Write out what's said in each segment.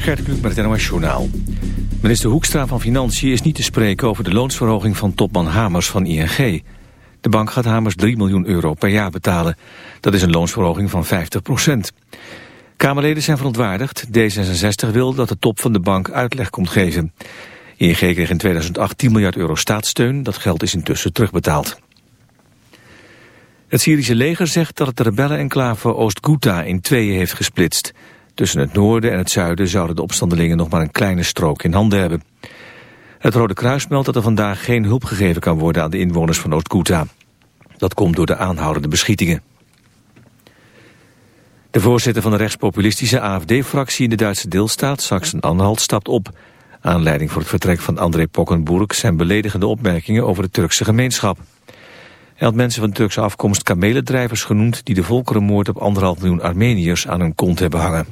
Gert Kluk met het NOS Journaal. Minister Hoekstra van Financiën is niet te spreken over de loonsverhoging van topman Hamers van ING. De bank gaat Hamers 3 miljoen euro per jaar betalen. Dat is een loonsverhoging van 50 procent. Kamerleden zijn verontwaardigd. D66 wil dat de top van de bank uitleg komt geven. ING kreeg in 2008 10 miljard euro staatssteun. Dat geld is intussen terugbetaald. Het Syrische leger zegt dat het de rebellenenclave Oost-Ghouta in tweeën heeft gesplitst. Tussen het noorden en het zuiden zouden de opstandelingen nog maar een kleine strook in handen hebben. Het Rode Kruis meldt dat er vandaag geen hulp gegeven kan worden aan de inwoners van Oost-Ghouta. Dat komt door de aanhoudende beschietingen. De voorzitter van de rechtspopulistische AFD-fractie in de Duitse deelstaat, Sachsen-Anhalt, stapt op. Aanleiding voor het vertrek van André Pokkenburg zijn beledigende opmerkingen over de Turkse gemeenschap. Hij had mensen van Turkse afkomst kamelendrijvers genoemd... die de volkerenmoord op anderhalf miljoen Armeniërs aan hun kont hebben hangen.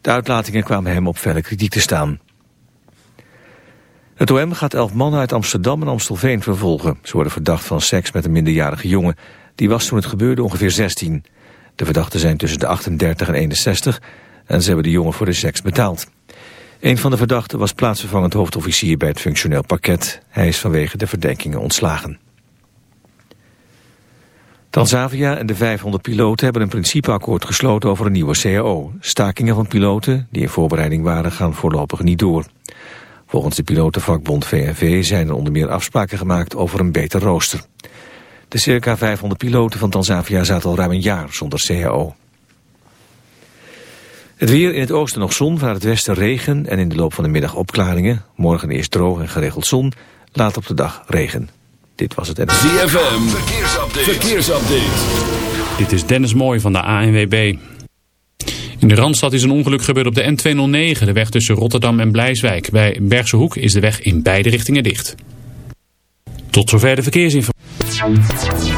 De uitlatingen kwamen hem op felle kritiek te staan. Het OM gaat elf mannen uit Amsterdam en Amstelveen vervolgen. Ze worden verdacht van seks met een minderjarige jongen. Die was toen het gebeurde ongeveer 16. De verdachten zijn tussen de 38 en 61... en ze hebben de jongen voor de seks betaald. Een van de verdachten was plaatsvervangend hoofdofficier bij het functioneel pakket. Hij is vanwege de verdenkingen ontslagen. Transavia en de 500 piloten hebben een principeakkoord gesloten over een nieuwe CAO. Stakingen van piloten, die in voorbereiding waren, gaan voorlopig niet door. Volgens de pilotenvakbond VNV zijn er onder meer afspraken gemaakt over een beter rooster. De circa 500 piloten van Transavia zaten al ruim een jaar zonder CAO. Het weer in het oosten nog zon, vanuit het westen regen en in de loop van de middag opklaringen. Morgen eerst droog en geregeld zon, later op de dag regen. Dit was het. ZFM, verkeersupdate. verkeersupdate. Dit is Dennis Mooij van de ANWB. In de Randstad is een ongeluk gebeurd op de N209, de weg tussen Rotterdam en Blijswijk. Bij Bergse Hoek is de weg in beide richtingen dicht. Tot zover de verkeersinformatie.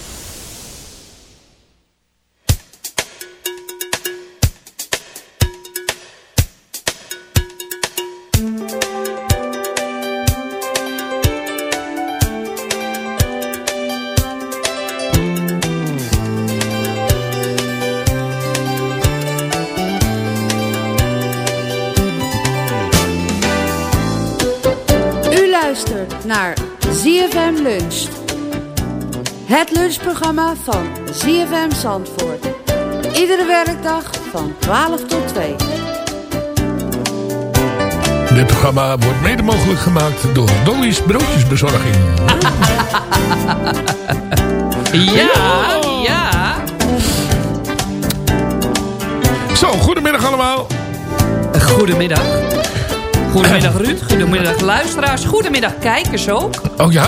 Het lunchprogramma van ZFM Zandvoort. Iedere werkdag van 12 tot 2. Dit programma wordt mede mogelijk gemaakt door Dolly's Broodjesbezorging. ja, ja. Zo, goedemiddag allemaal. Goedemiddag. Goedemiddag Ruud, goedemiddag luisteraars, goedemiddag kijkers ook. Oh ja?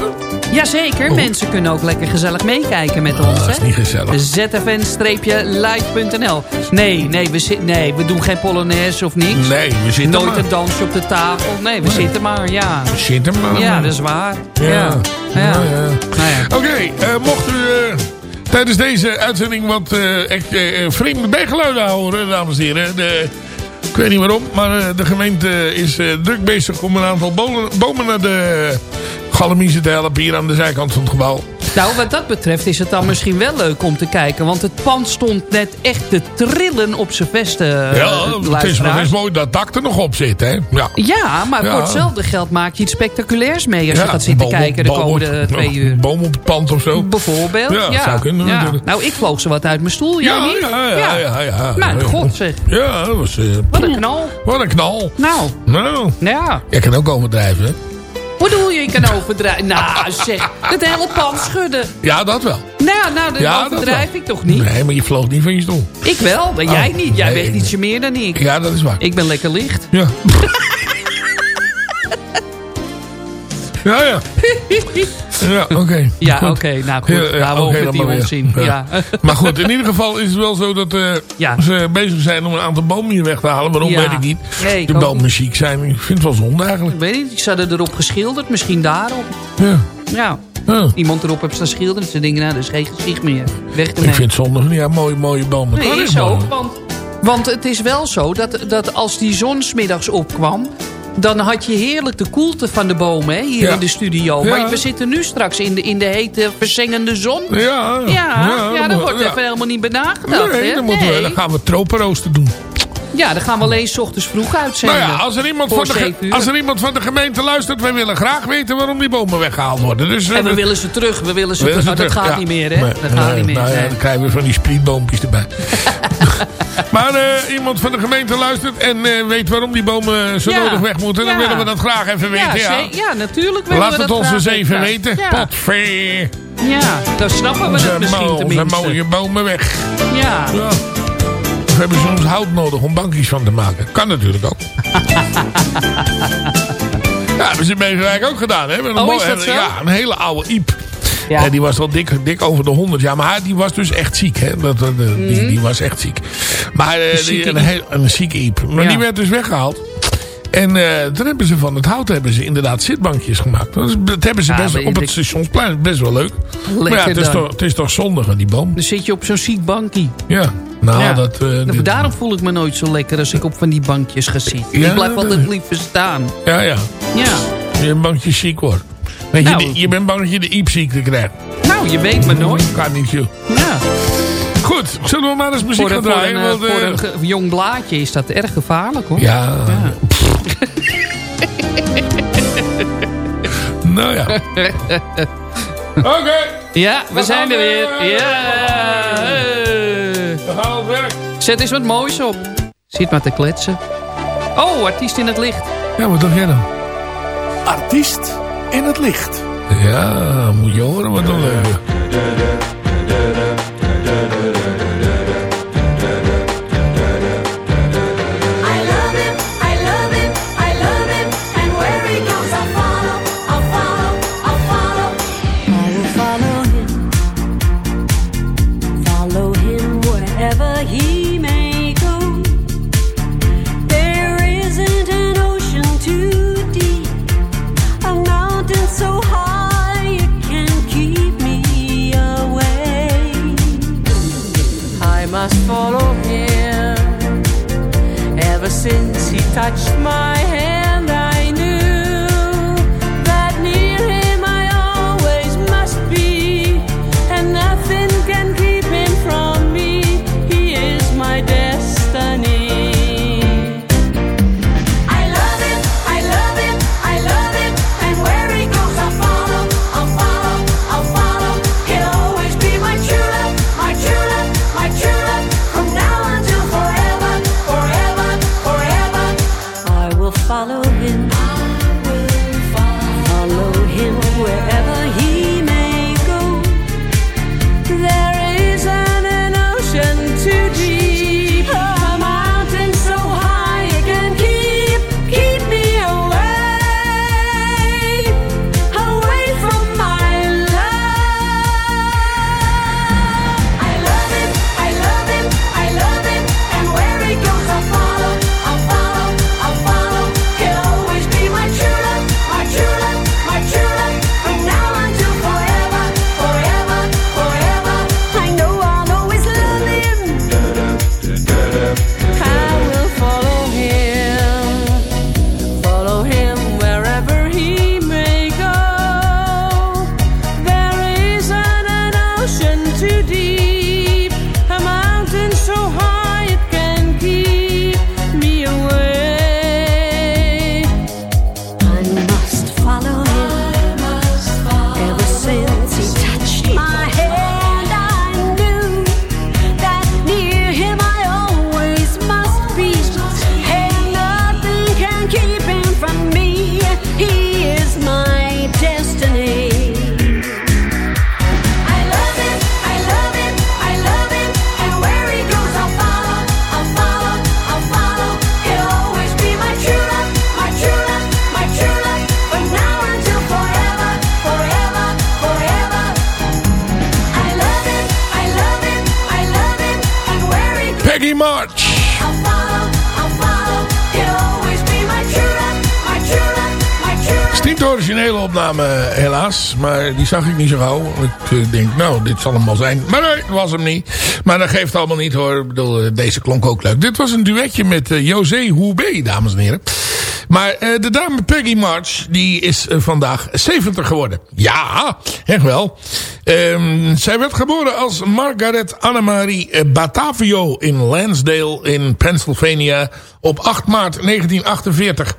Jazeker, mensen kunnen ook lekker gezellig meekijken met ons. Oh. dat is hè? niet gezellig. zfn-live.nl Nee, nee we, nee, we doen geen polonaise of niks. Nee, we zitten Nooit maar. een dansje op de tafel. Nee, we zitten maar, ja. We zitten maar. Ja, dat is waar. Ja. Ja. Ja. Nou ja. Oké, eh, mocht u eh, tijdens deze uitzending wat eh, echt vreemde bijgeluiden horen, dames en heren. De, ik weet niet waarom, maar de gemeente is druk bezig om een aantal bomen, bomen naar de Galamiezen te helpen hier aan de zijkant van het gebouw. Nou, wat dat betreft is het dan misschien wel leuk om te kijken. Want het pand stond net echt te trillen op zijn vesten, eh, ja, het is luisteraars. eens mooi dat dak er nog op zit, hè? Ja. Ja, maar Ja. voor hetzelfde geld maak je iets spectaculairs mee... als Ja, je gaat zitten kijken de op- komende twee Een uur. boom op het pand of zo. Bijvoorbeeld, Ja, ja. zou kunnen. Nou, ik vloog ze wat uit mijn stoel, jij Ja, niet? ja, ja, ja, ja. Nou, Ja. god zeg. Ja, dat was... eh, Wat een knal. wat een knal. Nou, Nou, ja. jij kan ook overdrijven, hè? Hoe bedoel je, je kan overdrijven? Nou, zeg, het hele pand schudden. Ja, dat wel. Nou, nou, dat Ja, overdrijf ik toch niet? Nee, maar je vloog niet van je stoel. Ik wel, maar jij Oh, niet. Jij nee, ik- ietsje meer dan ik. Ja, dat is waar. Ik ben lekker licht. Ja. ja, ja. Ja, oké. Ja, oké, nou goed. Ja, ja, Laten we over die weer. onzin. Ja. Maar goed, in ieder geval is het wel zo dat eh, Ja. ze bezig zijn om een aantal bomen hier weg te halen. Waarom Ja. weet ik niet. Nee, ik de bomen chic zijn. Ik vind het wel zonde eigenlijk. Ik weet niet, ze hadden erop geschilderd. Misschien daarop. Ja. Ja, Ja. iemand erop heeft staan schilderen. Ze denken, nou, dat is geen gezicht meer. Weg ermee. Ik vind het zonde. Ja, mooie, mooie bomen. Nee, is ook. Want, want het is wel zo dat, dat als die zon 's middags opkwam... dan had je heerlijk de koelte van de bomen hè, hier Ja. in de studio. Ja. Maar we zitten nu straks in de, in de hete, verzengende zon. Ja, Ja, ja, daar moet- wordt ja. even helemaal niet bij nagedacht. Nee, hè? dan, moeten we, Nee. dan gaan we tropenrooster doen. Ja, dan gaan we alleen 's ochtends vroeg uitzenden. Nou ja, als er, iemand van de, als er iemand van de gemeente luistert... wij willen graag weten waarom die bomen weggehaald worden. Dus, eh, En we willen ze terug, we willen ze willen terug. ze Oh, dat gaat ja. niet meer, hè? Nee, dat gaat niet meer. nou ja, dan krijgen we van die sprietboompjes erbij. maar eh, iemand van de gemeente luistert en eh, weet waarom die bomen zo nodig weg moeten... dan willen we dat graag even weten. ja, Ja, natuurlijk willen Laat we het dat ons graag eens even weten. Potver. Ja, dan snappen we het misschien tenminste. mooie bomen weg. Ja. Of hebben ze ons hout nodig om bankjes van te maken? Kan natuurlijk ook. ja, hebben ze in Beverwijk ook gedaan. Hè? Een Oh, mooi- is dat zo? Ja, een hele oude Iep. Ja. Die was wel dik, dik over de 100 jaar. Maar die was dus echt ziek. Hè? Dat, dat, die, die was echt ziek. Maar eh, die, Mhm. een, heel, een zieke Iep. Maar Ja. die werd dus weggehaald. En eh, toen hebben ze van het hout hebben ze inderdaad zitbankjes gemaakt. Dat, is- dat hebben ze Ja, best, op het stationsplein. Best wel leuk. maar ja, het is, toch, het is toch zonde van die boom. Dan zit je op zo'n ziek bankje. Ja, nou Ja. dat... eh, Nou, dit- Daarom voel ik me nooit zo lekker als ik op van die bankjes ga zitten. Ja, ik blijf altijd liever staan. Ja, ja. Ja. Je bent bang dat je ziek wordt. Weet Nou. je, de- je bent bang dat je de iepziekte krijgt. Nou, je weet maar nooit. Kan niet, joh. Ja. Goed, zullen we maar eens muziek gaan een, voor, draaien? een, eh, voor eh, een jong blaadje is dat erg gevaarlijk hoor. Ja. nou ja. Oké, Ja, we We zijn er weer. weer. Ja. werk. Zet eens wat moois op. Zit maar te kletsen. Oh, artiest in het licht. Ja, wat dacht jij dan? Artiest in het licht. Ja, moet je horen wat dan leuk. touch helaas. Maar die zag ik niet zo gauw. Ik eh, denk, nou, dit zal hem wel zijn. Maar nee, was hem niet. Maar dat geeft allemaal niet hoor. Ik bedoel, eh, deze klonk ook leuk. Dit was een duetje met José Houbé, dames en heren. Maar de dame Peggy March, die is vandaag 70 geworden. Ja, echt wel. Um, zij werd geboren als Margaret Annemarie Batavio in Lansdale in Pennsylvania op 8 maart 1948.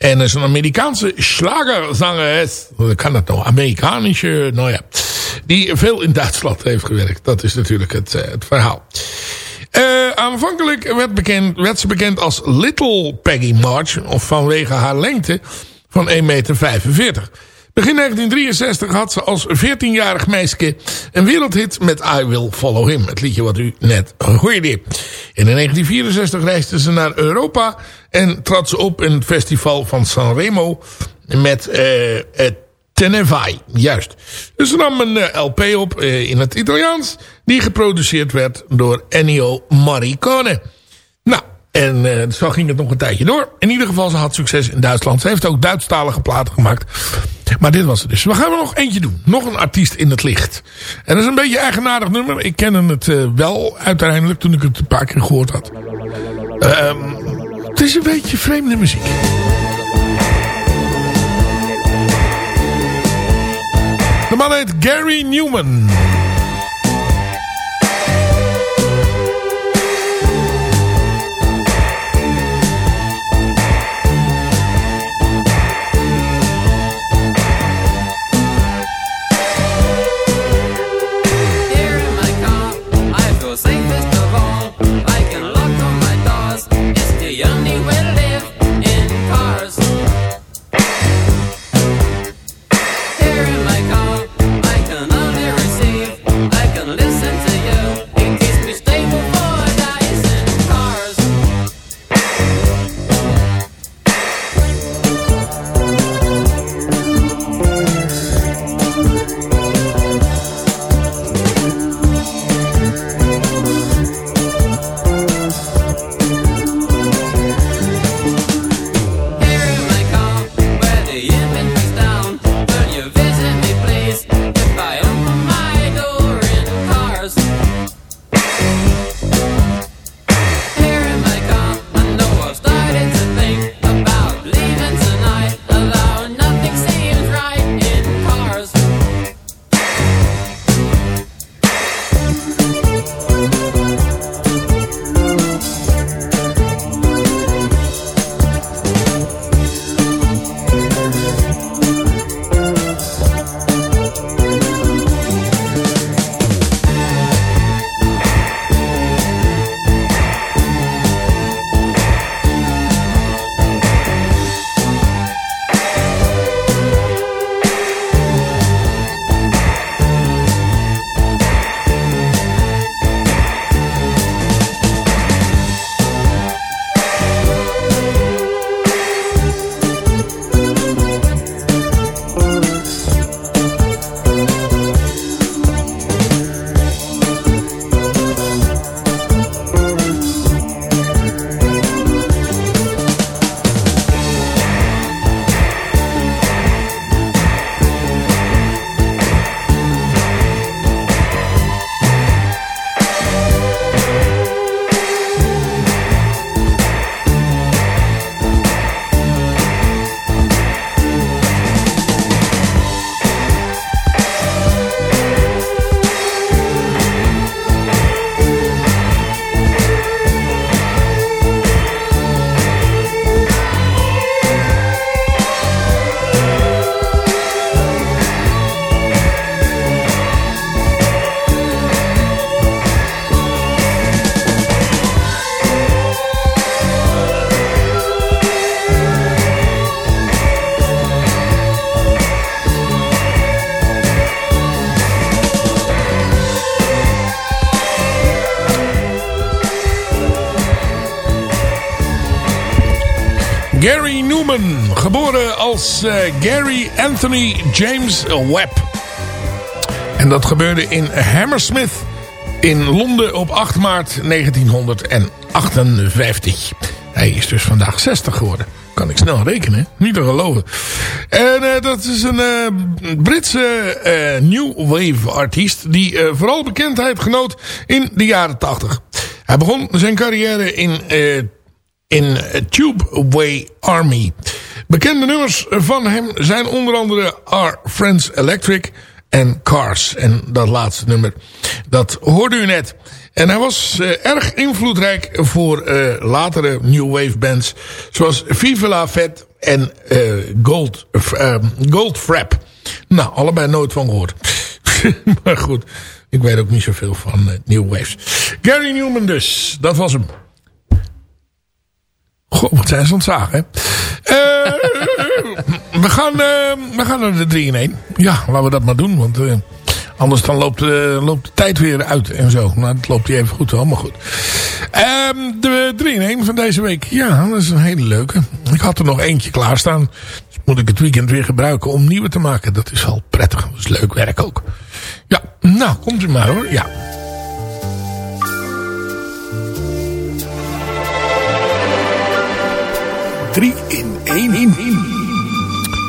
En is een Amerikaanse slagerzangeres. Kan dat nou? Amerikanische, nou ja. Die veel in Duitsland heeft gewerkt. Dat is natuurlijk het, uh, het verhaal. Uh, aanvankelijk werd, bekend, werd ze bekend als Little Peggy March. Of vanwege haar lengte van 1,45 meter. Begin 1963 had ze als 14-jarig meisje een wereldhit met I Will Follow Him. Het liedje wat u net hoorde. En in 1964 reisde ze naar Europa en trad ze op in het festival van Sanremo met uh, het Tenevai, juist. Dus ze nam een uh, LP op uh, in het Italiaans, die geproduceerd werd door Ennio Morricone. Nou, en uh, zo ging het nog een tijdje door. In ieder geval, ze had succes in Duitsland. Ze heeft ook Duitsstalige platen gemaakt. Maar dit was het dus. We gaan er nog eentje doen. Nog een artiest in het licht. En dat is een beetje een eigenaardig nummer. Ik kende het wel uiteindelijk toen ik het een paar keer gehoord had. Um, het is een beetje vreemde muziek. De man heet Gary Newman. Uh, Gary Anthony James Webb. En dat gebeurde in Hammersmith in Londen op 8 maart 1908. 1958. Hij is dus vandaag 60 geworden. Kan ik snel rekenen, niet te geloven. En uh, dat is een Britse new wave artiest... die vooral bekendheid genoot in de jaren 80. Hij begon zijn carrière in, in Tube Way Army. Bekende nummers van hem zijn onder andere Our Friends Electric en Cars. En dat laatste nummer, dat hoorde u net... En hij was uh, erg invloedrijk voor uh, latere New Wave bands. Zoals Viva La en uh, Gold, Goldfrapp. Nou, allebei nooit van gehoord. maar goed, ik weet ook niet zoveel van New Waves. Gary Newman dus, dat was hem. Goh, wat zijn ze ontzagen, hè? We, gaan, we gaan naar de 3 in 1. Ja, laten we dat maar doen, want... Anders dan loopt, uh, loopt de tijd weer uit en zo. Nou, dat loopt hij even goed, allemaal goed. Um, de 3 in 1 van deze week. Ja, dat is een hele leuke. Ik had er nog eentje klaarstaan. Dus moet ik het weekend weer gebruiken om nieuwe te maken. Dat is wel prettig. Dat is leuk werk ook. Ja, nou, komt u maar hoor. Ja. Drie in één in.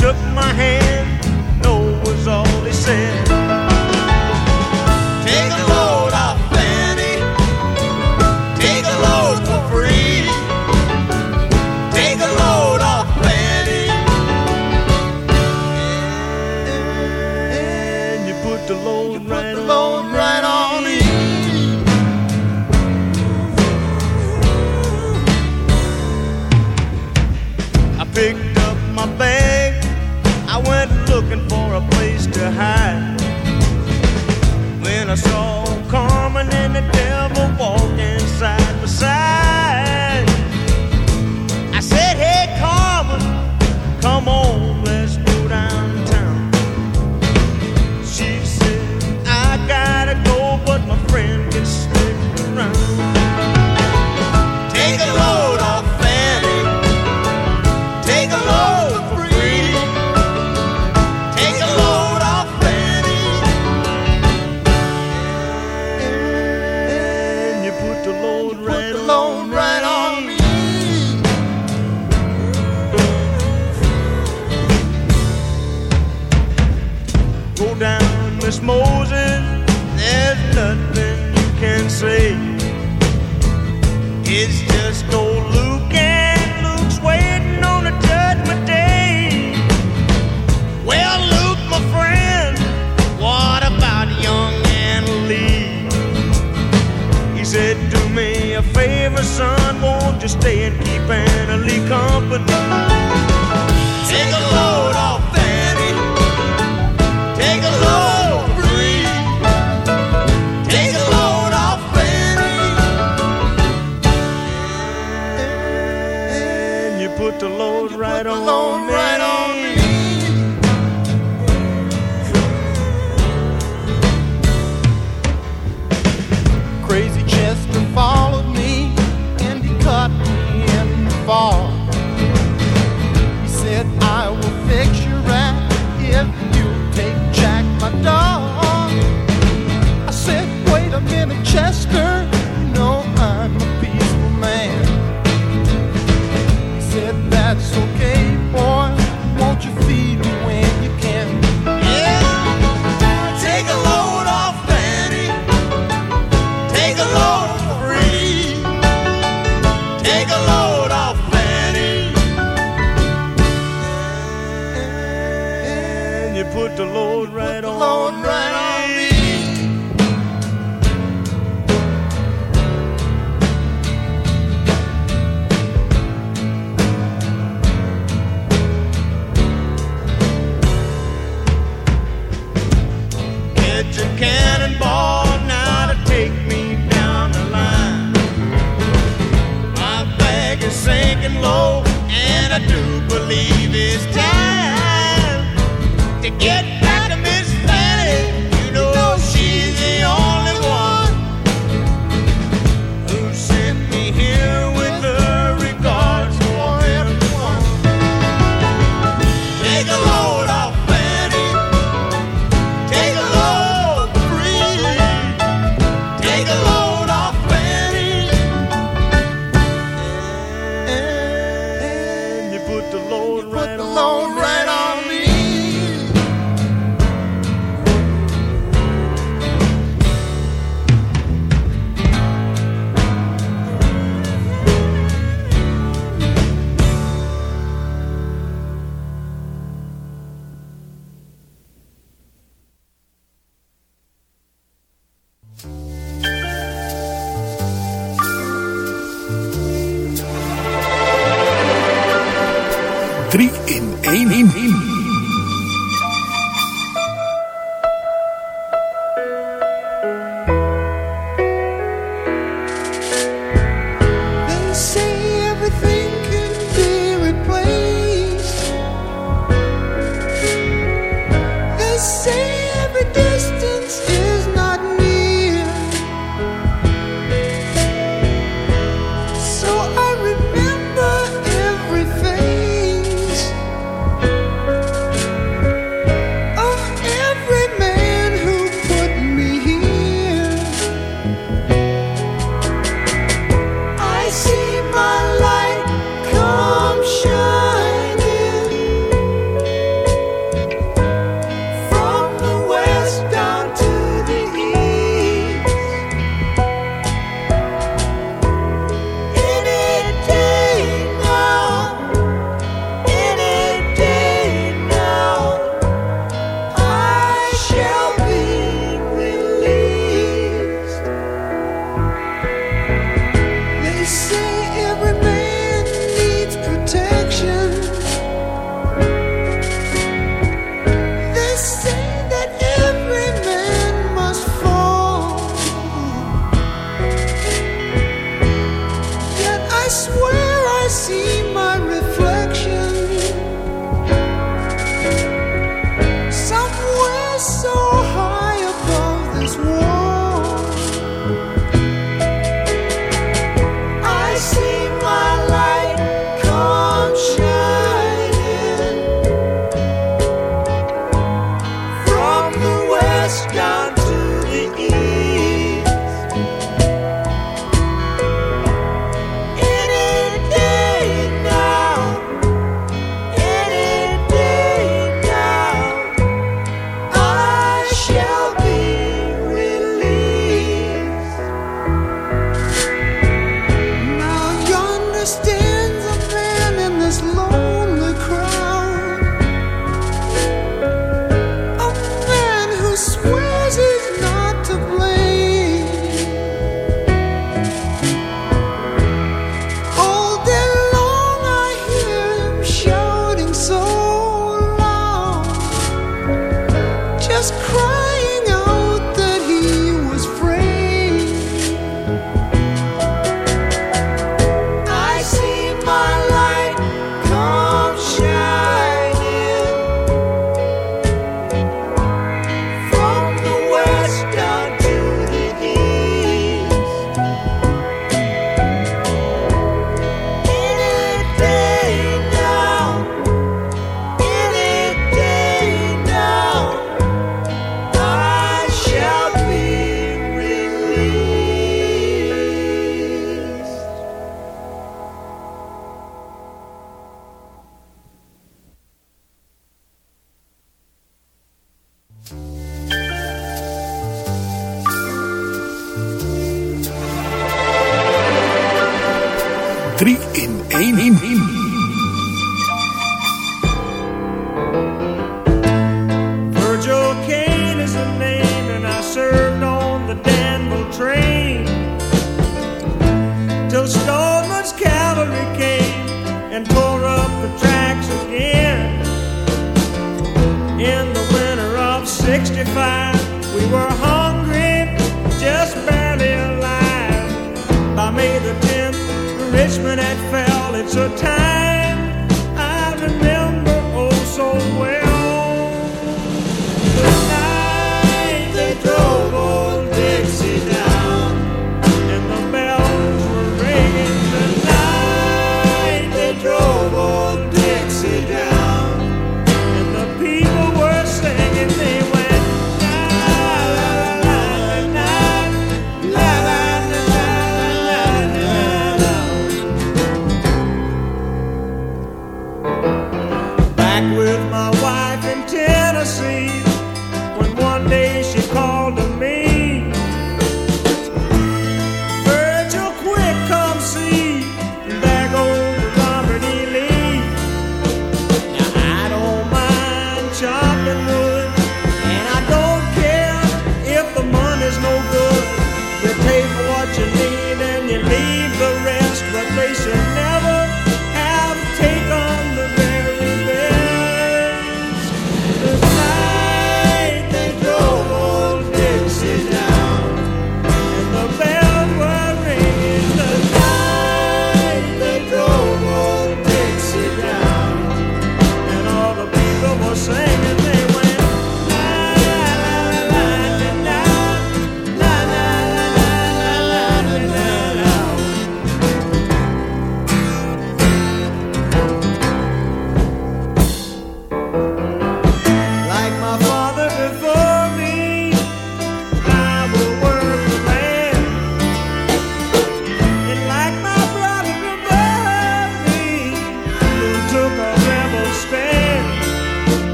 shook my hand.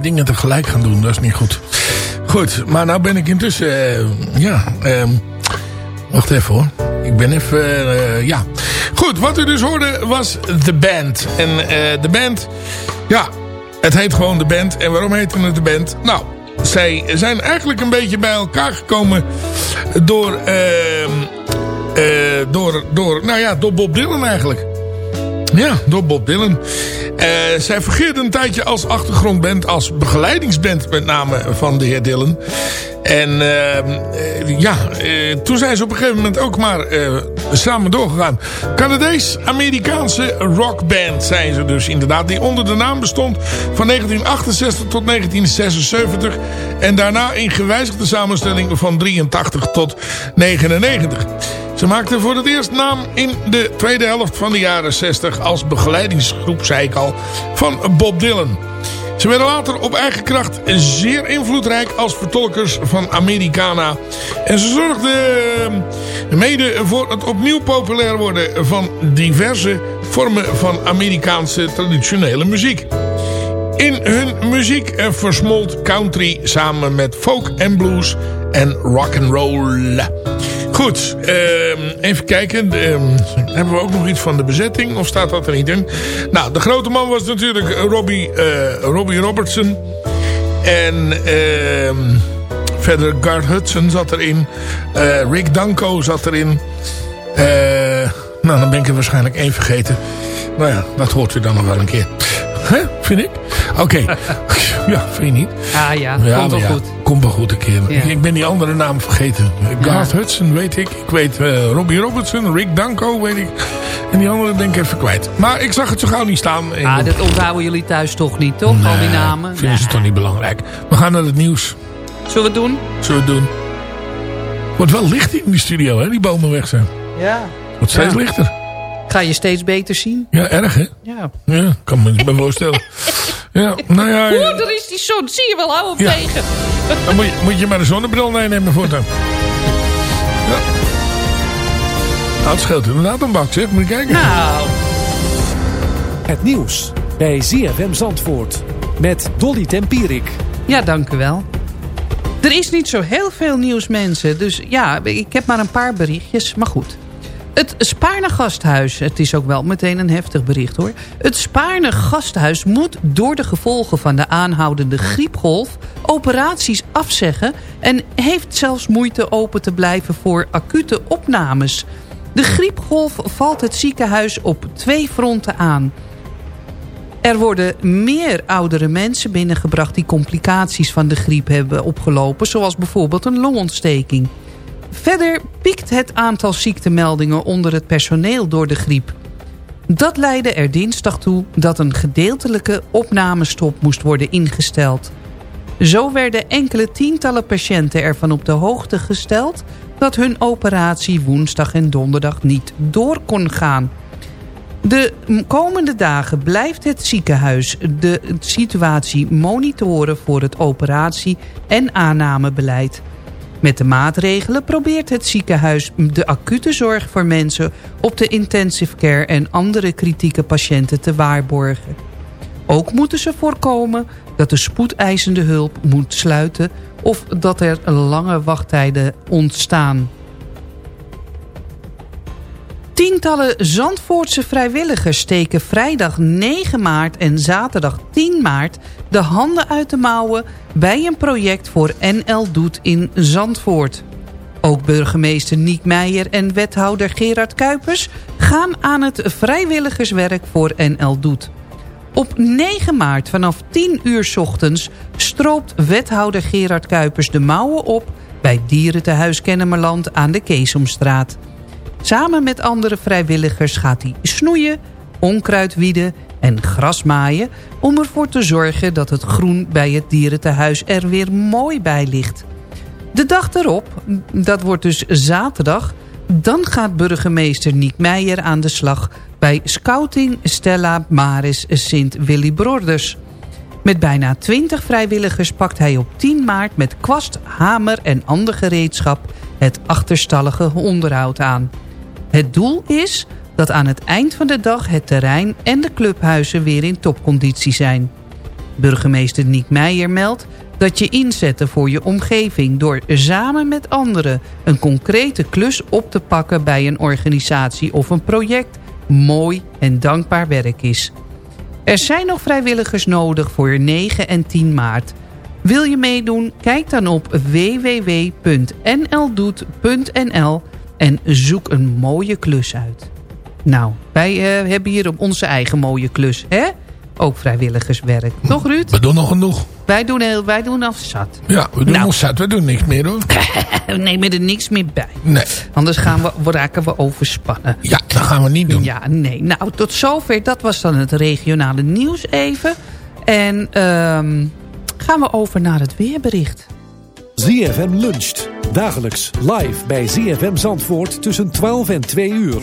Dingen tegelijk gaan doen. Dat is niet goed. Goed, maar nou ben ik intussen... eh, ja, ehm, wacht even hoor. Ik ben even... eh, ja. Goed, wat u dus hoorde was The Band. En eh, de band... Ja, het heet gewoon The Band. En waarom heet het The Band? Nou, zij zijn eigenlijk een beetje bij elkaar gekomen... door... ehm, eh, door, door, nou ja, door Bob Dylan eigenlijk. Ja, door Bob Dylan. Eh, zij fungeerde een tijdje als achtergrondband, als begeleidingsband met name van de heer Dylan. En ehm, eh, ja, eh, toen zijn ze op een gegeven moment ook maar samen doorgegaan. Canadees-Amerikaanse rockband zijn ze dus inderdaad. Die onder de naam bestond van 1968 tot 1976. En daarna in gewijzigde samenstelling van 83 tot 99. Ze maakten voor het eerst naam in de tweede helft van de jaren 60 als begeleidingsgroep, zei ik al, van Bob Dylan. Ze werden later op eigen kracht zeer invloedrijk als vertolkers van Americana. En ze zorgden eh, mede voor het opnieuw populair worden van diverse vormen van Amerikaanse traditionele muziek. In hun muziek eh, versmolt country samen met folk en blues en rock and roll. Goed, ehm, even kijken. Ehm, hebben we ook nog iets van de bezetting? Of staat dat er niet in? Nou, de grote man was natuurlijk Robbie, eh, Robbie Robertson. En ehm, verder Garth Hudson zat erin. Eh, Rick Danko zat erin. Eh, nou, dan ben ik er waarschijnlijk één vergeten. Nou ja, dat hoort u dan nog wel een keer. Hè, vind ik? Oké. ja, vind je niet? Ah ja, Ja, komt wel ja, goed. Komt wel goed een keer. Ja. Ik, ben die andere naam vergeten. Garth Hudson weet ik. Ik weet eh, Robbie Robertson, Rick Danko weet ik. En die andere ben ik even kwijt. Maar ik zag het zo gauw niet staan. En Ah, dat onthouden jullie thuis toch niet, toch? Al die namen. Vinden ze Nee. toch niet belangrijk. We gaan naar het nieuws. Zullen we het doen? Zullen we het doen? Wordt wel licht in die studio, hè? Die bomen weg zijn. Ja. Wordt steeds Ja. lichter. Ga je steeds beter zien? Ja, erg hè? Ja. Ja, kan me niet voorstellen. Ja, nou ja. Oeh, daar is die zon. Zie je wel, hou hem Ja. tegen. dan moet je, moet je maar een zonnebril meenemen voortaan. Ja. Nou, het scheelt inderdaad een bak, zeg. Moet je kijken. Nou, Het nieuws bij ZFM Zandvoort met Dolly Tempierik. ja, dank u wel. Er is niet zo heel veel nieuws, mensen. Dus ja, ik heb maar een paar berichtjes. Maar goed. Het Spaarne Gasthuis, het is ook wel meteen een heftig bericht hoor. Het Spaarne Gasthuis moet door de gevolgen van de aanhoudende griepgolf operaties afzeggen en heeft zelfs moeite open te blijven voor acute opnames. De griepgolf valt het ziekenhuis op twee fronten aan. Er worden meer oudere mensen binnengebracht die complicaties van de griep hebben opgelopen, zoals bijvoorbeeld een longontsteking. Verder piekt het aantal ziektemeldingen onder het personeel door de griep. Dat leidde er dinsdag toe dat een gedeeltelijke opnamestop moest worden ingesteld. Zo werden enkele tientallen patiënten ervan op de hoogte gesteld... dat hun operatie woensdag en donderdag niet door kon gaan. De komende dagen blijft het ziekenhuis de situatie monitoren... voor het operatie- en aannamebeleid... Met de maatregelen probeert het ziekenhuis de acute zorg voor mensen op de intensive care en andere kritieke patiënten te waarborgen. Ook moeten ze voorkomen dat de spoedeisende hulp moet sluiten of dat er lange wachttijden ontstaan. Tientallen Zandvoortse vrijwilligers steken vrijdag 9 maart en zaterdag 10 maart de handen uit de mouwen bij een project voor NL Doet in Zandvoort. Ook burgemeester Niek Meijer en wethouder Gerard Kuipers gaan aan het vrijwilligerswerk voor NL Doet. Op 9 maart vanaf 10 uur ochtends stroopt wethouder Gerard Kuipers de mouwen op bij Dierentehuis Kennemerland aan de Keesomstraat. Samen met andere vrijwilligers gaat hij snoeien, onkruid wieden en gras maaien... om ervoor te zorgen dat het groen bij het dierentehuis er weer mooi bij ligt. De dag erop, dat wordt dus zaterdag... dan gaat burgemeester Niek Meijer aan de slag... bij Scouting Stella Maris Sint Willy Broders. Met bijna 20 vrijwilligers pakt hij op 10 maart met kwast, hamer en ander gereedschap... het achterstallige onderhoud aan. Het doel is dat aan het eind van de dag het terrein en de clubhuizen weer in topconditie zijn. Burgemeester Niek Meijer meldt dat je inzetten voor je omgeving... door samen met anderen een concrete klus op te pakken bij een organisatie of een project... mooi en dankbaar werk is. Er zijn nog vrijwilligers nodig voor 9 en 10 maart. Wil je meedoen? Kijk dan op www.nldoet.nl en zoek een mooie klus uit. Nou, wij eh, hebben hier op onze eigen mooie klus, hè? Ook vrijwilligerswerk. Toch, Ruud? We doen nog genoeg. Wij doen, heel, wij doen af zat. Ja, we doen Nou. nog zat. We doen niks meer hoor. We nemen er niks meer bij. Nee. Anders gaan we, we raken we overspannen. Ja, dat gaan we niet doen. Ja, nee. Nou, tot zover. Dat was dan het regionale nieuws even. En ehm, gaan we over naar het weerbericht. ZFM luncht. Dagelijks live bij ZFM Zandvoort tussen 12 en 2 uur.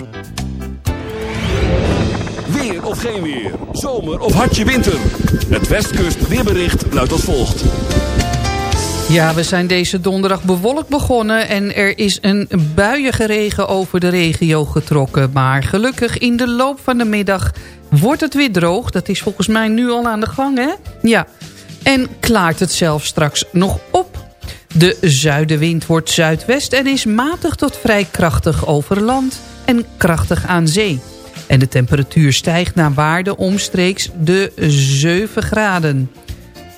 Weer of geen weer. Zomer of hartje winter. Het Westkust weerbericht luidt als volgt. Ja, we zijn deze donderdag bewolkt begonnen en er is een buiige regen over de regio getrokken. Maar gelukkig in de loop van de middag wordt het weer droog. Dat is volgens mij nu al aan de gang, hè? Ja. En klaart het zelf straks nog op. De zuidenwind wordt zuidwest en is matig tot vrij krachtig over land en krachtig aan zee. En de temperatuur stijgt naar waarde omstreeks de 7 graden.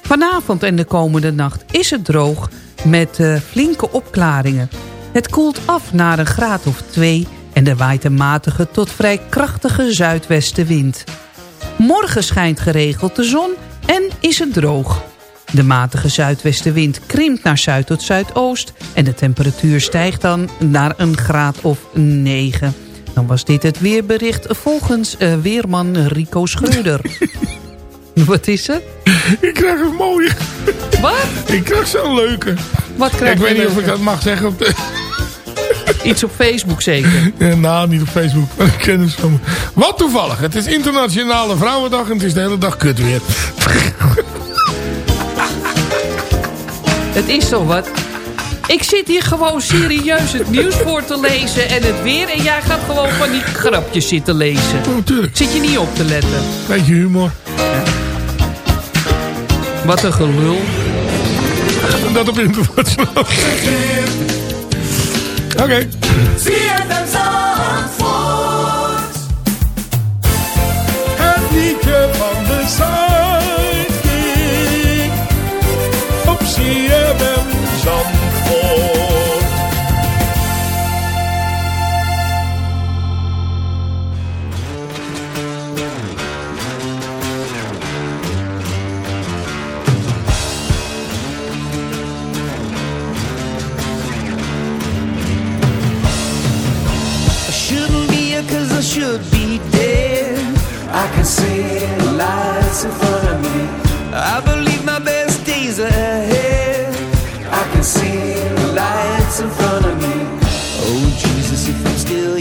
Vanavond en de komende nacht is het droog met eh, flinke opklaringen. Het koelt af naar een graad of 2 en er waait een matige tot vrij krachtige zuidwestenwind. Morgen schijnt geregeld de zon en is het droog. De matige zuidwestenwind krimpt naar zuid tot zuidoost... en de temperatuur stijgt dan naar een graad of 9. Dan was dit het weerbericht volgens eh, weerman Rico Schreuder. Wat is het? Ik krijg een mooie. Wat? Ik krijg zo'n leuke. Wat krijg ik je? Ik weet niet of ik dat mag zeggen. Op de... Iets op Facebook zeker? Ja, nou, niet op Facebook. Wat toevallig. Het is Internationale Vrouwendag en het is de hele dag kut weer. Het is toch wat? Ik zit hier gewoon serieus het nieuws voor te lezen en het weer. En jij gaat gewoon van die grapjes zitten lezen. Oh. Zit je niet op te letten. Beetje humor. Wat een gelul. Dat op internet. Oké. Zie Het liedje van de Zuidkik. Op should be dead. I can see the lights in front of me. I believe my best days are ahead. I can see the lights in front of me. Oh Jesus, if I'm still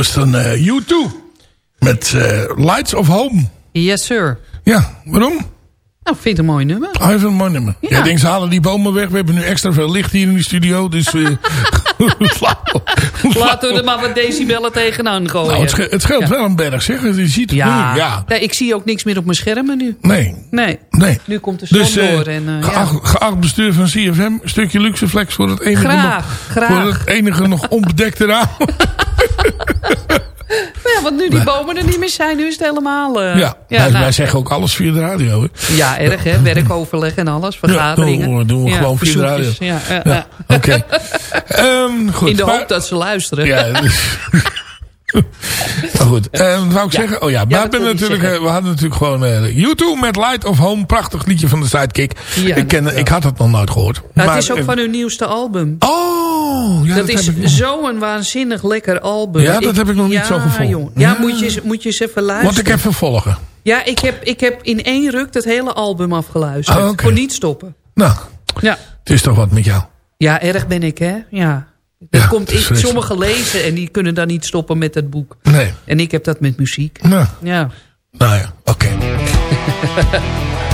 was dan eh, U2. Met eh, Lights of Home. Yes, sir. Ja, waarom? Nou, vind het een mooi nummer. Ah, even een mooi nummer. Ja. Jij denkt, ze halen die bomen weg. We hebben nu extra veel licht hier in de studio. Dus eh, Laten we er maar wat decibellen tegenaan gooien. nou, het, sche- het scheelt Ja. wel een berg, zeg. Je ziet het Ja. nu. Ja. Nee, ik zie ook niks meer op mijn schermen nu. Nee. Nee. Nee. Nu komt de zon Dus eh, door. En, geacht, geacht bestuur van CFM, een stukje luxe flex voor het enige, Graag, nog, graag. Voor het enige nog onbedekte raam. Maar ja, want nu die bomen er niet meer zijn, nu is het helemaal... eh, ja, wij, nou, wij zeggen ook alles via de radio. Hè. Ja, erg hè. Werkoverleg en alles. Vergaderingen. Ja, doen we- doen we Ja, gewoon via de radio. Ja, ja, Ja, ja. Oké. Ehm, goed. In de maar- hoop dat ze luisteren. Ja, dus- maar goed, eh, wat wou ik zeggen? Oh ja, we, dat hadden wil ik natuurlijk, eh, we hadden natuurlijk gewoon eh YouTube met Light of Home. Prachtig liedje van de Sidekick. Ja, ik, ken, ik had het nog nooit gehoord. Nou, Maar, het is ook van hun nieuwste album. Oh, ja, dat, dat, is zo'n waanzinnig lekker album. Ja, dat heb ik nog niet zo joh. Ja, Ja. Moet, je, moet je eens even luisteren. Want ik heb vervolgen. Ja, ik heb, ik heb in één ruk het hele album afgeluisterd. Ah, oké. Voor niet stoppen. Nou, Ja. het is toch wat met jou. ja, erg ben ik hè. Ja. Dat Ja, komt in, vreselijk. sommigen lezen en die kunnen dan niet stoppen met het boek. Nee. En ik heb dat met muziek. Nou, Ja. nou ja, oké.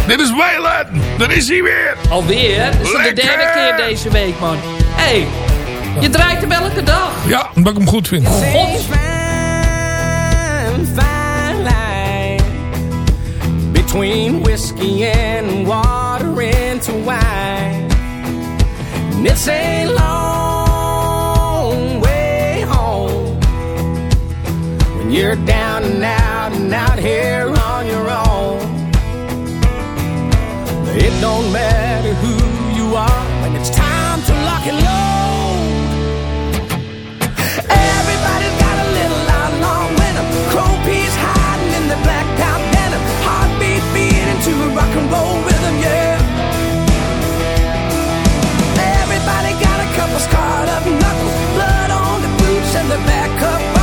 Dit is Waylon. Daar is hij weer. Alweer? Dat is de derde keer deze week, man. Hé, hey, je draait hem elke dag. Ja, omdat ik hem goed vind. God. between whiskey and water into wine. And it's a you're down and out and out here on your own. It don't matter who you are when it's time to lock and load. Everybody's got a little piece hiding in the. Heartbeat a rock and roll rhythm, yeah. Everybody got a couple scarred up knuckles. Blood on the boots and the back up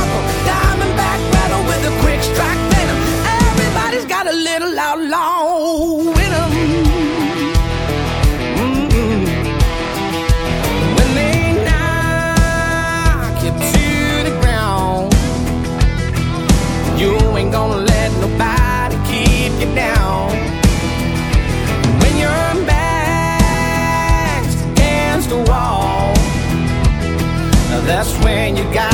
a quick strike venom. Everybody's got a little outlaw. Mm-mm. When they knock you to the ground, you ain't gonna let nobody keep you down. When your against the wall, that's when you gotta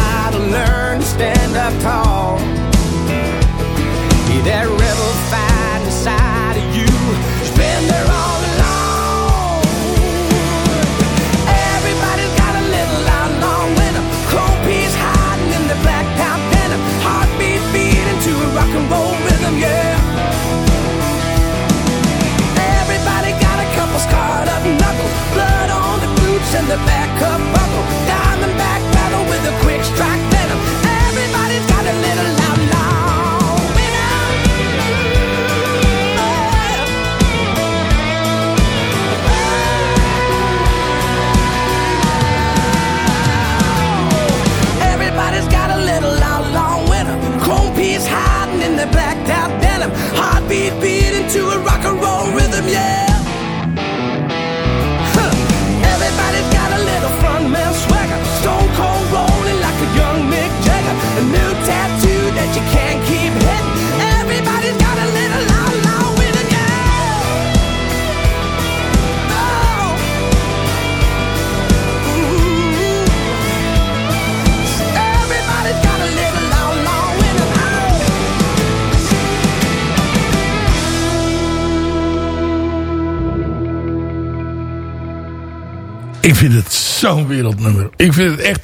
zo'n wereldnummer. Ik vind het echt...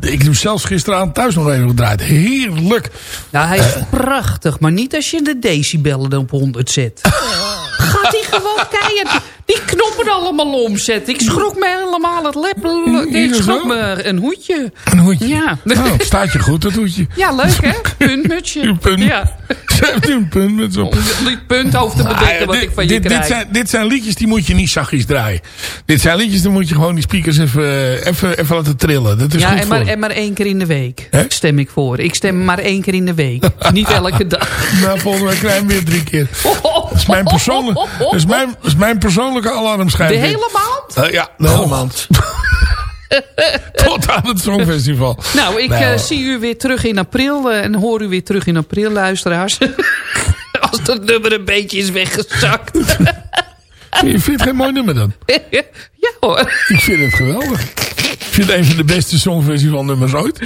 Ik heb hem zelfs gisteravond thuis nog even gedraaid. Heerlijk. Nou, hij is prachtig, maar niet als je de decibellen op 100 zet. Gaat hij gewoon keihard die knoppen allemaal omzetten. Ik schrok me helemaal het lep. Ik schrok me een hoedje. Een hoedje. Ja. Nou, het staat je goed, dat hoedje. Ja, leuk hè? Puntmutsje. Een punt. Ja. Ze heeft een punt met zo. Om die punt over te bedekken Ah, wat dit, ik van je dit, dit, krijg. zijn, dit zijn liedjes die moet je niet zachtjes draaien. Dit zijn liedjes, dan moet je gewoon die speakers even, even, even laten trillen. Dat is ja, goed en maar, voor. en maar één keer in de week stem ik voor. Ik stem maar één keer in de week. Niet elke dag. Nou, volgens mij krijgen we weer drie keer. Dat is mijn, persoonlijke, dat is mijn, is mijn persoonlijke alarmschijf. De hele maand? Eh, ja, de hele maand. Tot aan het Songfestival. Nou, ik Nou, eh, zie u weer terug in april eh, en hoor u weer terug in april, luisteraars. Als dat nummer een beetje is weggezakt. Je vindt het geen mooi nummer dan? ja hoor. Ik vind het geweldig. Vind het een van de beste Songfestival nummers ooit.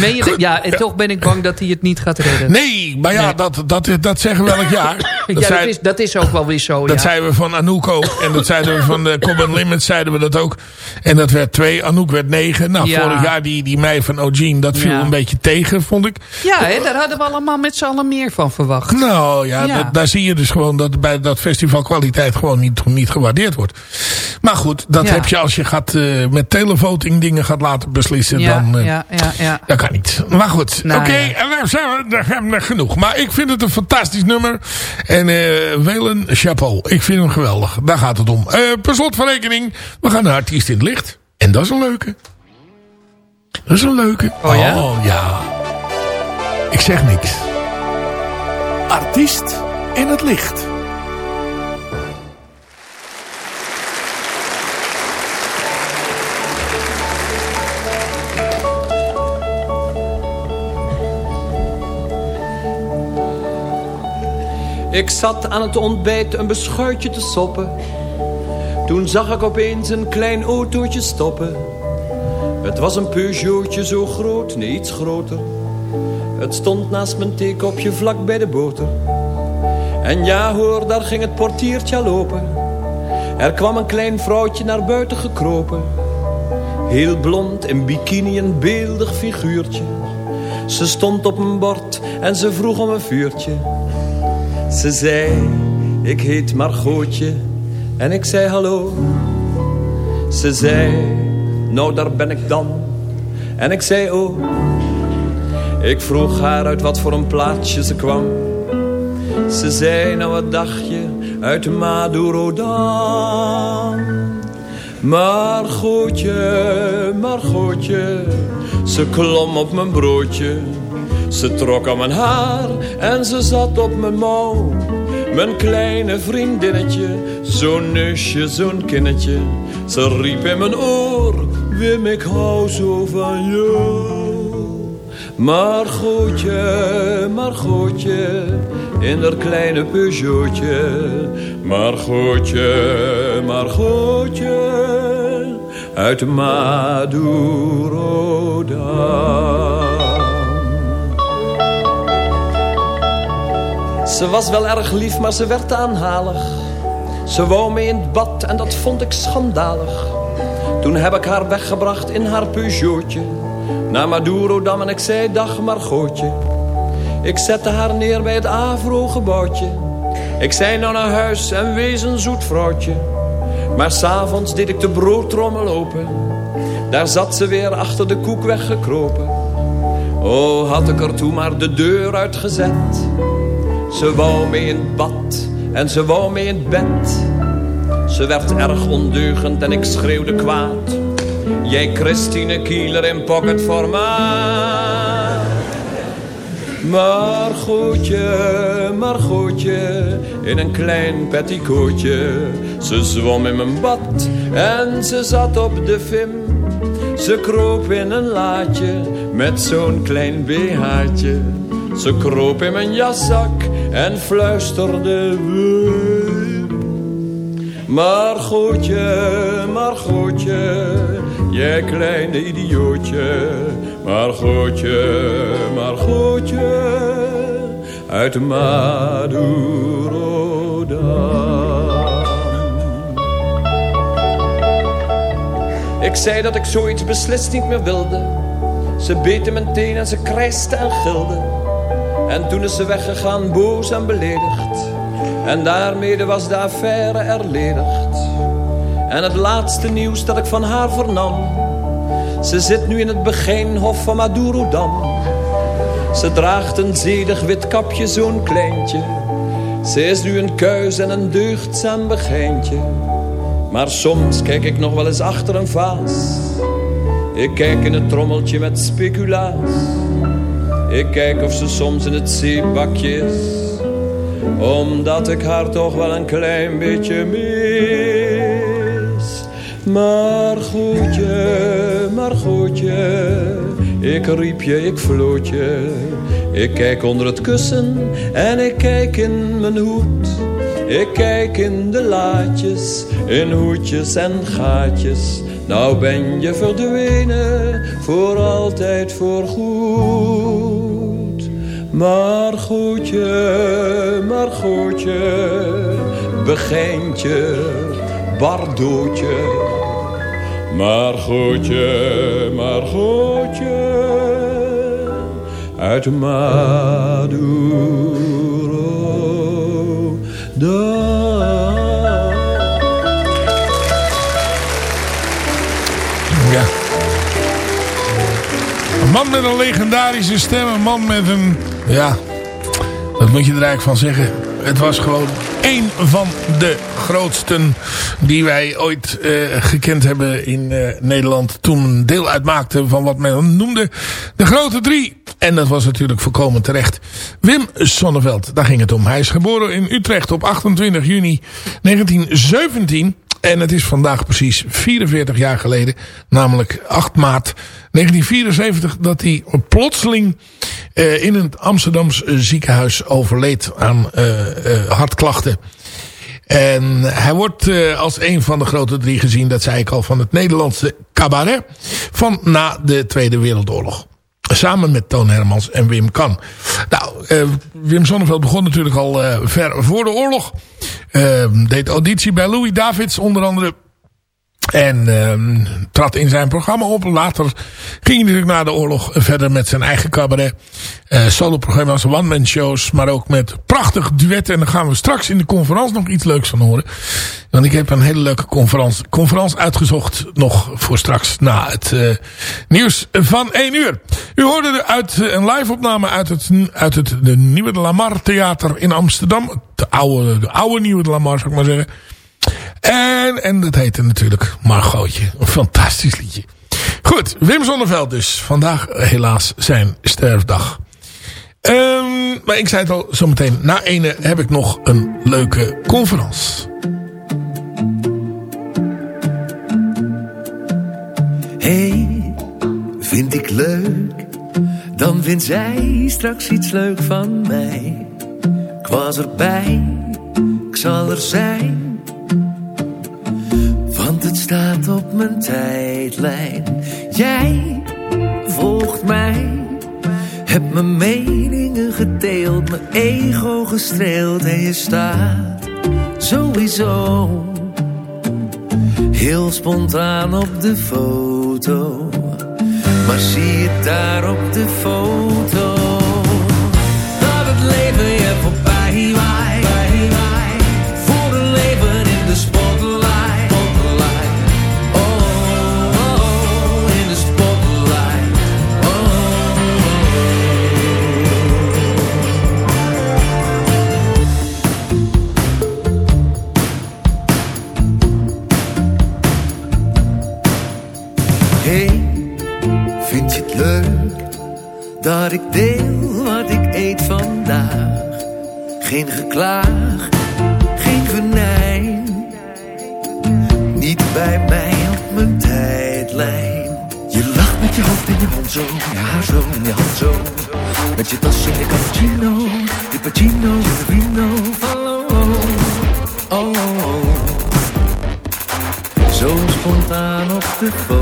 Meen je dat? Ja, en toch ben ik bang dat hij het niet gaat redden. Nee, maar ja, Nee. Dat, dat, dat zeggen we elk jaar. ja, dat, is, dat is ook wel weer zo, Dat ja. zeiden we van Anouk ook. En dat zeiden we van de Common Limits zeiden we dat ook. En dat werd twee. Anouk werd negen. Nou, Ja. vorig jaar die, die mei van O'Gene, dat viel een beetje tegen, vond ik. Ja, hè, daar hadden we allemaal met z'n allen meer van verwacht. Nou ja. Dat, daar zie je dus gewoon dat bij dat festival kwaliteit gewoon niet, niet gewaardeerd wordt. Maar goed, dat heb je als je gaat eh, met televoting dingen gaat laten beslissen. Ja, dan, eh, ja, ja, ja. Dat kan niet. Maar goed, Nou, oké, ja. en daar zijn we, daar hebben we genoeg. Maar ik vind het een fantastisch nummer. En eh Welen Chapeau, ik vind hem geweldig. Daar gaat het om. Eh per slot van rekening, we gaan naar Artiest in het Licht. En dat is een leuke. Dat is een leuke. Oh ja? Oh ja. Ik zeg niks. Artiest in het licht. Ik zat aan het ontbijt een beschuitje te soppen. Toen zag ik opeens een klein autootje stoppen. Het was een Peugeotje zo groot, nee iets groter. Het stond naast mijn theekopje vlak bij de boter. En ja hoor, daar ging het portiertje al open. Er kwam een klein vrouwtje naar buiten gekropen. Heel blond in bikini een beeldig figuurtje. Ze stond op een bord en ze vroeg om een vuurtje. Ze zei, ik heet Margootje. En ik zei hallo. Ze zei, nou daar ben ik dan. En ik zei oh. Ik vroeg haar uit wat voor een plaatsje ze kwam. Ze zei, nou wat dacht je uit Madurodam? Margootje, Margootje, ze klom op mijn broodje. Ze trok aan mijn haar en ze zat op mijn mouw. Mijn kleine vriendinnetje, zo'n neusje, zo'n kinnetje. Ze riep in mijn oor, Wim ik hou zo van jou. Margootje, Margootje, in dat kleine Peugeotje. Margootje, Margootje, uit Madurodam. Ze was wel erg lief, maar ze werd aanhalig. Ze wou mee in het bad en dat vond ik schandalig. Toen heb ik haar weggebracht in haar Peugeotje. Naar Madurodam en ik zei dag Margootje. Ik zette haar neer bij het Avro-gebouwtje. Ik zei nou naar huis en wees een zoet vrouwtje. Maar s'avonds deed ik de broodtrommel open. Daar zat ze weer achter de koek weggekropen. Oh, had ik er toen maar de deur uitgezet. Ze wou mee in het bad en ze wou mee in het bed. Ze werd erg ondeugend en ik schreeuwde kwaad. Jij Christine Kieler in pocketformaat. Margootje, Margootje, in een klein petticootje. Ze zwom in mijn bad en ze zat op de vim. Ze kroop in een laadje met zo'n klein BH'tje. Ze kroop in mijn jaszak en fluisterde Wim. Margootje, Margootje, jij kleine idiootje. Margootje, Margootje, uit Madurodam. Ik zei dat ik zoiets beslist niet meer wilde. Ze beet in mijn teen en ze krijste en gilde. En toen is ze weggegaan, boos en beledigd. En daarmee was de affaire erledigd. En het laatste nieuws dat ik van haar vernam. Ze zit nu in het Begijnhof van Madurodam. Ze draagt een zedig wit kapje, zo'n kleintje. Ze is nu een kuis en een deugdzaam begijntje. Maar soms kijk ik nog wel eens achter een vaas. Ik kijk in het trommeltje met speculaas. Ik kijk of ze soms in het zeebakje is. Omdat ik haar toch wel een klein beetje mis. Maar goedje, Margotje. Ik riep je, ik floot je. Ik kijk onder het kussen en ik kijk in mijn hoed. Ik kijk in de laadjes, in hoedjes en gaatjes. Nou ben je verdwenen, voor altijd voorgoed. Maar goedje, maar goedje, begintje, bardootje. Maar goedje, maar goedje, uit Maduro. Ja. Een man met een legendarische stem. Een man met een... Ja, wat moet je er eigenlijk van zeggen? Het was gewoon één van de grootsten die wij ooit eh, gekend hebben in eh, Nederland. Toen deel uitmaakte van wat men noemde de grote drie. En dat was natuurlijk voorkomen terecht. Wim Sonneveld, daar ging het om. Hij is geboren in Utrecht op 28 juni 1917. En het is vandaag precies 44 jaar geleden, namelijk 8 maart 1974, dat hij plotseling uh, in het Amsterdams ziekenhuis overleed aan uh, hartklachten. En hij wordt als een van de grote drie gezien, dat zei ik al, van het Nederlandse cabaret van na de Tweede Wereldoorlog. Samen met Toon Hermans en Wim Kan. Nou, uh, Wim Sonneveld begon natuurlijk al uh, ver voor de oorlog. Uh, deed auditie bij Louis Davids onder andere. En uh, trad in zijn programma op. Later ging hij natuurlijk na de oorlog verder met zijn eigen cabaret. Uh, soloprogramma's, one-man shows. Maar ook met prachtig duetten. En daar gaan we straks in de conferentie nog iets leuks van horen. Want ik heb een hele leuke conferentie, uitgezocht. Nog voor straks na het uh, nieuws van 1 uur. U hoorde uit een live opname uit het, uit het de Nieuwe de Lamar Theater in Amsterdam. De oude, de oude Nieuwe de Lamar zou ik maar zeggen. En, en dat heette natuurlijk Margootje. Een fantastisch liedje. Goed, Wim Zonneveld dus. Vandaag helaas zijn sterfdag. Um, maar ik zei het al, zometeen na ene heb ik nog een leuke conferentie. Hey, vind ik leuk, dan vindt zij straks iets leuk van mij. Ik was erbij, ik zal er zijn, staat op mijn tijdlijn. Jij volgt mij, heb mijn meningen gedeeld, mijn ego gestreeld en je staat sowieso heel spontaan op de foto. Maar zie je daar op de foto Geen geklaag, geen venijn. Niet bij mij op mijn tijdlijn. Je lacht met je hoofd in je mond zo, je haar zo je hand zo. Met je tas in je cappuccino, je pacino, je vino. Oh, oh, oh. Zo spontaan op de foto.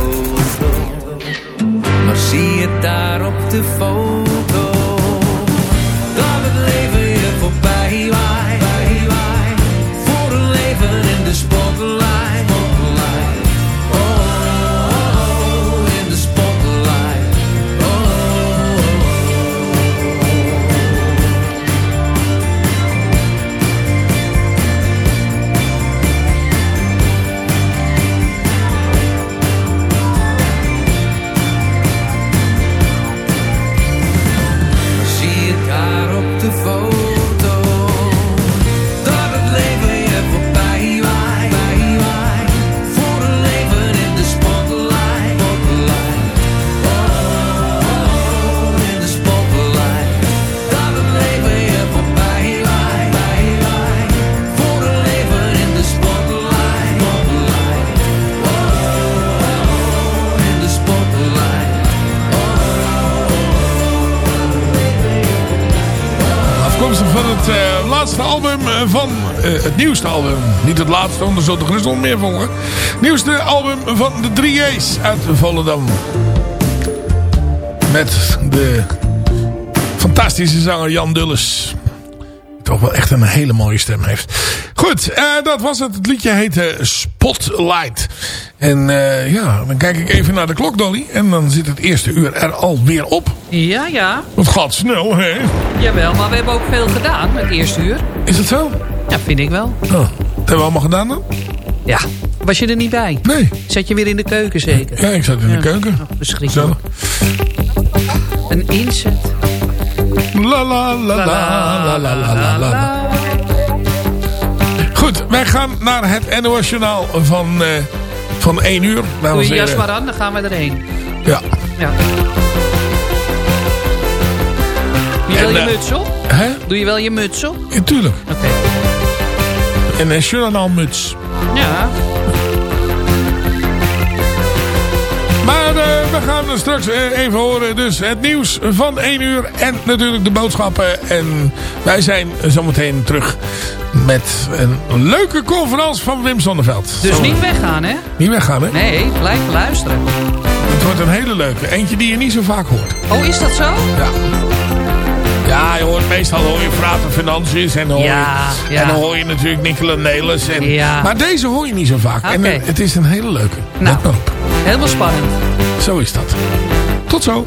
Album eh, van eh, het nieuwste album. Niet het laatste, want er zal er nog meer volgen. Nieuwste album van de 3A's uit Volendam. Met de fantastische zanger Jan Dulles. Toch wel echt een hele mooie stem heeft. Goed, eh, dat was het. Het liedje heette Spotlight. En eh, ja, dan kijk ik even naar de klok, Dolly. En dan zit het eerste uur er alweer op. Ja, ja. Dat gaat snel, hè? Jawel, maar we hebben ook veel gedaan het eerste uur. Is dat zo? Ja, vind ik wel. Oh, dat hebben we allemaal gedaan dan? Ja. Was je er niet bij? Nee. Zat je weer in de keuken zeker? Ja, ik zat in de keuken. Oh, Verschrikkelijk. Een inzet. La la la la la la la la. Goed, wij gaan naar het NOS Journaal van... Eh, van 1 uur. Doe je jas maar aan, dan gaan we erheen. Ja. Ja. Doe je En, wel je eh, muts op? Hè? Doe je wel je muts op? Ja, tuurlijk. Oké. En een journaalmuts. Ja. We gaan straks eh, even horen. Dus het nieuws van 1 uur. En natuurlijk de boodschappen. En wij zijn zometeen terug met een leuke conferentie van Wim Sonneveld. Dus niet weggaan, hè? Niet weggaan, hè? Nee, blijf luisteren. Het wordt een hele leuke. Eentje die je niet zo vaak hoort. Oh, is dat zo? Ja. Ja, je hoort meestal hoor je Frater Financiën en, dan hoor je, ja. en dan hoor je natuurlijk Nicola Nelis. En, Ja. Maar deze hoor je niet zo vaak. En eh, het is een hele leuke. Nou. Helemaal spannend. Zo is dat. Tot zo.